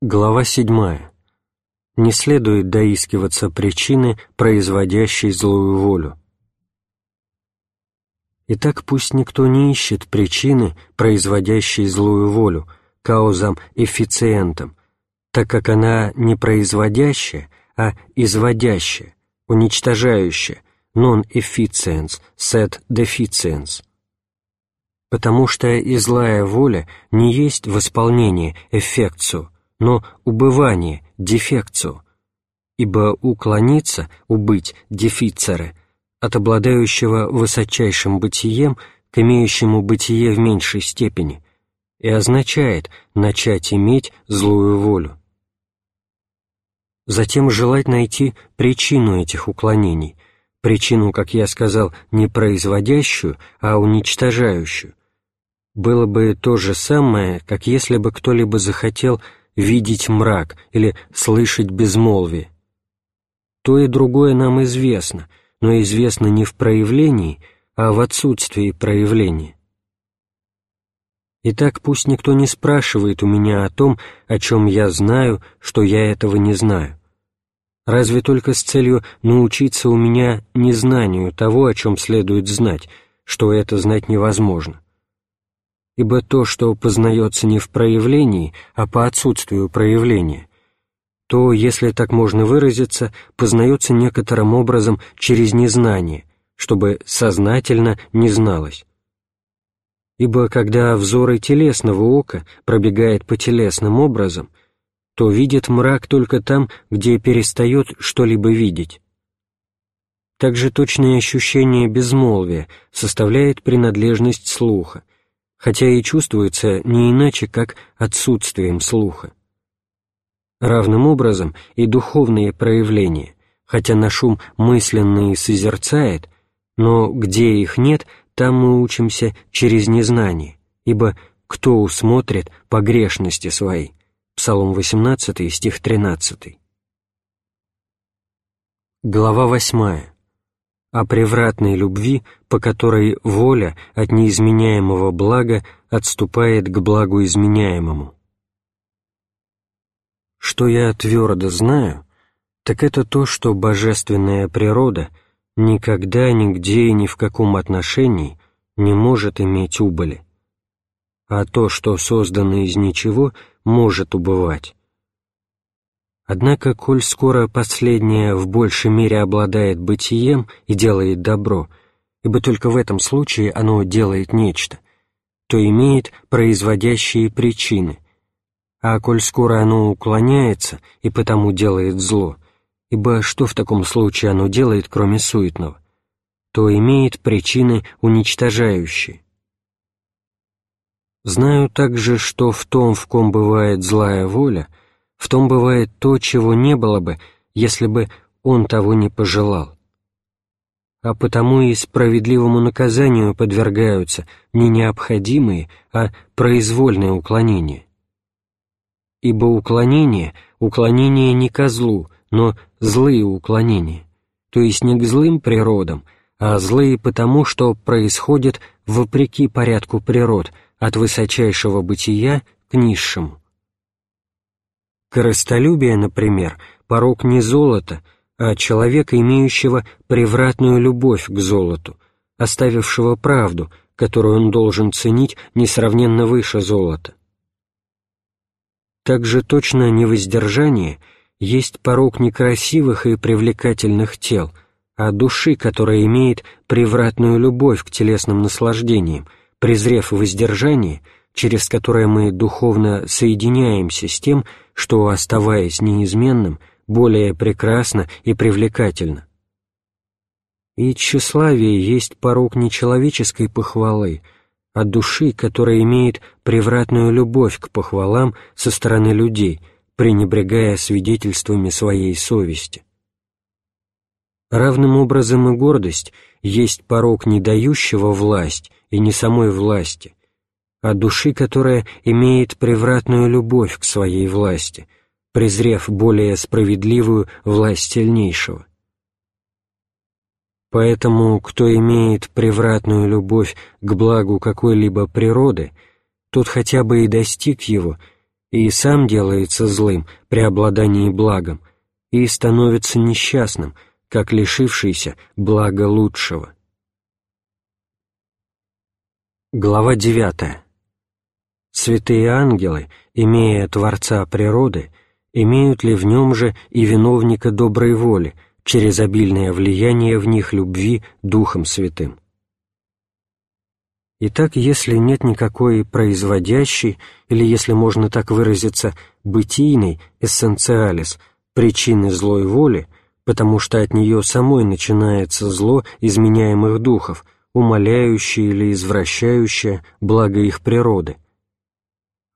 Глава 7. Не следует доискиваться причины, производящей злую волю. Итак, пусть никто не ищет причины, производящей злую волю, каузам эффициентом, так как она не производящая, а изводящая, уничтожающая, non-efficiens, sed deficiens. Потому что и злая воля не есть восполнение эффекцию, но убывание, дефекцию, ибо уклониться, убыть, дефицеры, от обладающего высочайшим бытием к имеющему бытие в меньшей степени, и означает начать иметь злую волю. Затем желать найти причину этих уклонений, причину, как я сказал, не производящую, а уничтожающую. Было бы то же самое, как если бы кто-либо захотел видеть мрак или слышать безмолвие. То и другое нам известно, но известно не в проявлении, а в отсутствии проявления. Итак, пусть никто не спрашивает у меня о том, о чем я знаю, что я этого не знаю. Разве только с целью научиться у меня незнанию того, о чем следует знать, что это знать невозможно ибо то, что познается не в проявлении, а по отсутствию проявления, то, если так можно выразиться, познается некоторым образом через незнание, чтобы сознательно не зналось. Ибо когда взоры телесного ока пробегает по телесным образом, то видит мрак только там, где перестает что-либо видеть. Также точное ощущение безмолвия составляет принадлежность слуха, хотя и чувствуется не иначе, как отсутствием слуха. Равным образом и духовные проявления, хотя на шум мысленный созерцает, но где их нет, там мы учимся через незнание, ибо кто усмотрит погрешности своей? Псалом 18, стих 13. Глава 8 о превратной любви, по которой воля от неизменяемого блага отступает к благу изменяемому. Что я твердо знаю, так это то, что божественная природа никогда, нигде и ни в каком отношении не может иметь убыли, а то, что создано из ничего, может убывать. Однако, коль скоро последнее в большей мере обладает бытием и делает добро, ибо только в этом случае оно делает нечто, то имеет производящие причины, а коль скоро оно уклоняется и потому делает зло, ибо что в таком случае оно делает, кроме суетного, то имеет причины уничтожающие. Знаю также, что в том, в ком бывает злая воля, в том бывает то, чего не было бы, если бы он того не пожелал. А потому и справедливому наказанию подвергаются не необходимые, а произвольные уклонения. Ибо уклонение — уклонение не ко злу, но злые уклонения, то есть не к злым природам, а злые потому, что происходят вопреки порядку природ, от высочайшего бытия к низшему. Корыстолюбие, например, порог не золота, а человека, имеющего превратную любовь к золоту, оставившего правду, которую он должен ценить несравненно выше золота. Также точно невоздержание есть порог некрасивых и привлекательных тел, а души, которая имеет превратную любовь к телесным наслаждениям, презрев воздержание — через которое мы духовно соединяемся с тем, что, оставаясь неизменным, более прекрасно и привлекательно. И тщеславие есть порог не человеческой похвалы, а души, которая имеет превратную любовь к похвалам со стороны людей, пренебрегая свидетельствами своей совести. Равным образом и гордость есть порог не дающего власть и не самой власти, а души, которая имеет превратную любовь к своей власти, презрев более справедливую власть сильнейшего. Поэтому, кто имеет превратную любовь к благу какой-либо природы, тот хотя бы и достиг его, и сам делается злым при обладании благом, и становится несчастным, как лишившийся блага лучшего. Глава 9. Святые ангелы, имея Творца природы, имеют ли в нем же и виновника доброй воли через обильное влияние в них любви Духом Святым? Итак, если нет никакой производящей, или, если можно так выразиться, бытийной эссенциалис, причины злой воли, потому что от нее самой начинается зло изменяемых духов, умаляющее или извращающее благо их природы.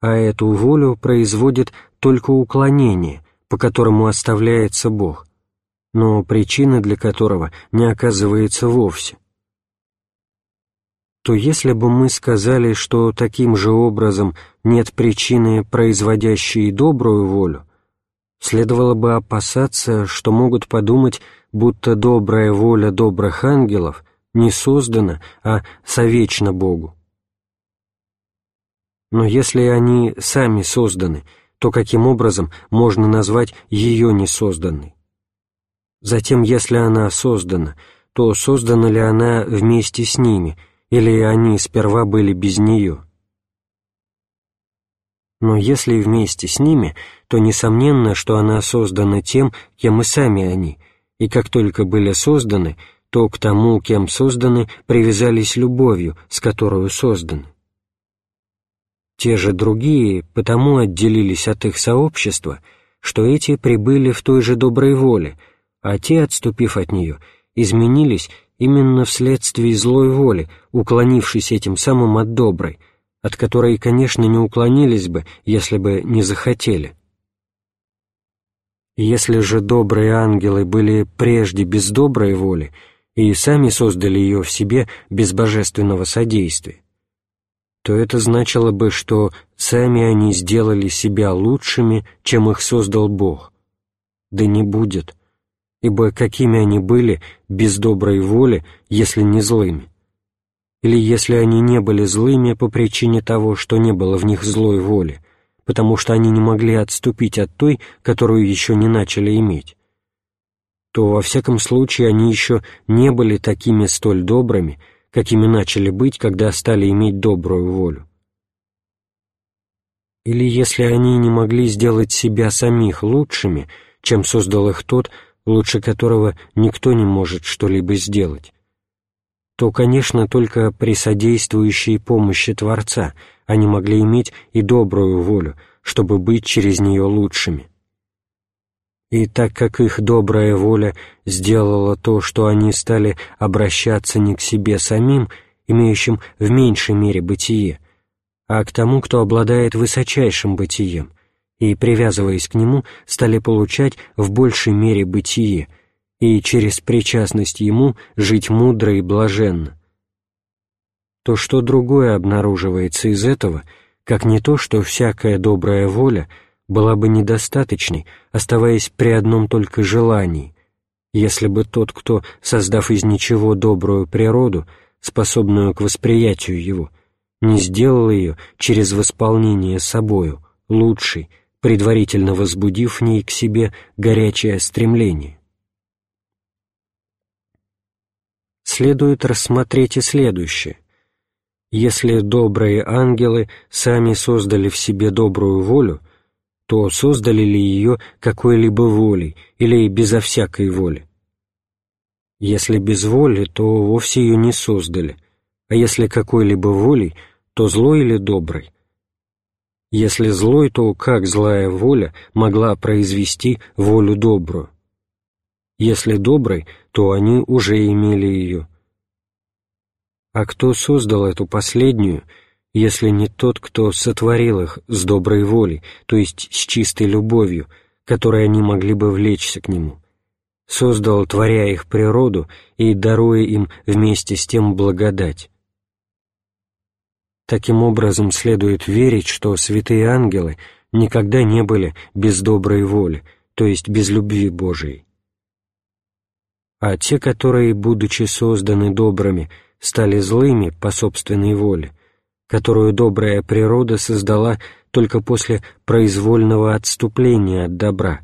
А эту волю производит только уклонение, по которому оставляется Бог, но причины для которого не оказывается вовсе то если бы мы сказали, что таким же образом нет причины, производящей добрую волю, следовало бы опасаться, что могут подумать, будто добрая воля добрых ангелов не создана, а совечна Богу. Но если они сами созданы, то каким образом можно назвать ее несозданной? Затем, если она создана, то создана ли она вместе с ними – или они сперва были без нее? Но если вместе с ними, то несомненно, что она создана тем, кем и сами они, и как только были созданы, то к тому, кем созданы, привязались любовью, с которой созданы. Те же другие потому отделились от их сообщества, что эти прибыли в той же доброй воле, а те, отступив от нее, изменились именно вследствие злой воли, уклонившись этим самым от доброй, от которой, конечно, не уклонились бы, если бы не захотели. Если же добрые ангелы были прежде без доброй воли и сами создали ее в себе без божественного содействия, то это значило бы, что сами они сделали себя лучшими, чем их создал Бог. Да не будет ибо какими они были без доброй воли, если не злыми? Или если они не были злыми по причине того, что не было в них злой воли, потому что они не могли отступить от той, которую еще не начали иметь, то во всяком случае они еще не были такими столь добрыми, какими начали быть, когда стали иметь добрую волю. Или если они не могли сделать себя самих лучшими, чем создал их тот, лучше которого никто не может что-либо сделать, то, конечно, только при содействующей помощи Творца они могли иметь и добрую волю, чтобы быть через нее лучшими. И так как их добрая воля сделала то, что они стали обращаться не к себе самим, имеющим в меньшей мере бытие, а к тому, кто обладает высочайшим бытием — и, привязываясь к нему, стали получать в большей мере бытие и через причастность ему жить мудро и блаженно. То что другое обнаруживается из этого, как не то, что всякая добрая воля была бы недостаточной, оставаясь при одном только желании, если бы тот, кто, создав из ничего добрую природу, способную к восприятию его, не сделал ее через восполнение собою, лучшей, предварительно возбудив в ней к себе горячее стремление. Следует рассмотреть и следующее. Если добрые ангелы сами создали в себе добрую волю, то создали ли ее какой-либо волей или безо всякой воли? Если без воли, то вовсе ее не создали, а если какой-либо волей, то злой или доброй, если злой, то как злая воля могла произвести волю добрую? Если доброй, то они уже имели ее. А кто создал эту последнюю, если не тот, кто сотворил их с доброй волей, то есть с чистой любовью, которой они могли бы влечься к нему? Создал, творя их природу и даруя им вместе с тем благодать. Таким образом, следует верить, что святые ангелы никогда не были без доброй воли, то есть без любви Божией. А те, которые, будучи созданы добрыми, стали злыми по собственной воле, которую добрая природа создала только после произвольного отступления от добра,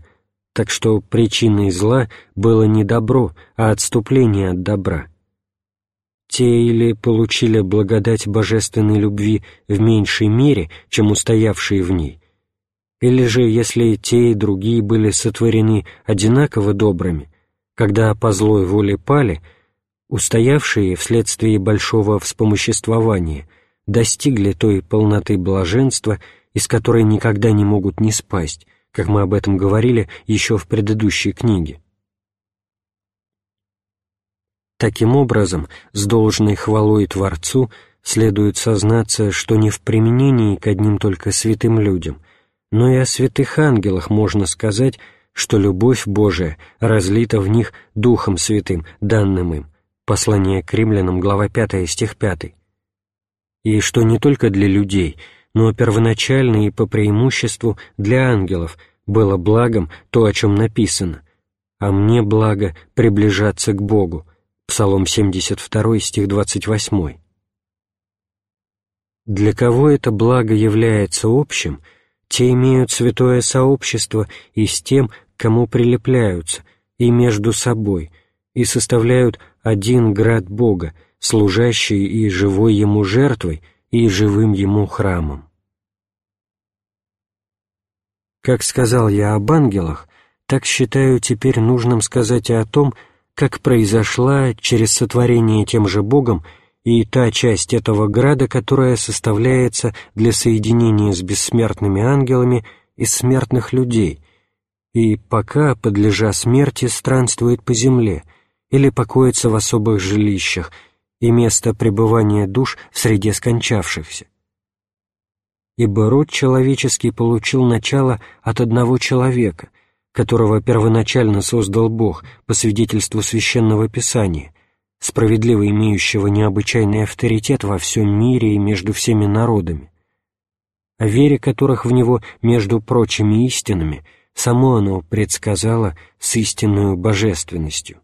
так что причиной зла было не добро, а отступление от добра. Те или получили благодать божественной любви в меньшей мере, чем устоявшие в ней, или же, если те и другие были сотворены одинаково добрыми, когда по злой воле пали, устоявшие вследствие большого вспомоществования достигли той полноты блаженства, из которой никогда не могут не спасть, как мы об этом говорили еще в предыдущей книге. Таким образом, с должной хвалой Творцу следует сознаться, что не в применении к одним только святым людям, но и о святых ангелах можно сказать, что любовь Божия разлита в них Духом Святым, данным им. Послание к римлянам, глава 5, стих 5. И что не только для людей, но первоначально и по преимуществу для ангелов было благом то, о чем написано «А мне благо приближаться к Богу» Псалом 72, стих 28. Для кого это благо является общим, те имеют святое сообщество и с тем, кому прилепляются, и между собой, и составляют один град Бога, служащий и живой Ему жертвой, и живым Ему храмом. Как сказал я об ангелах, так считаю теперь нужным сказать и о том, как произошла через сотворение тем же Богом и та часть этого града, которая составляется для соединения с бессмертными ангелами из смертных людей, и пока, подлежа смерти, странствует по земле или покоится в особых жилищах и место пребывания душ в среде скончавшихся. Ибо род человеческий получил начало от одного человека, которого первоначально создал Бог по свидетельству Священного Писания, справедливо имеющего необычайный авторитет во всем мире и между всеми народами, о вере которых в него, между прочими истинами, само оно предсказало с истинную божественностью.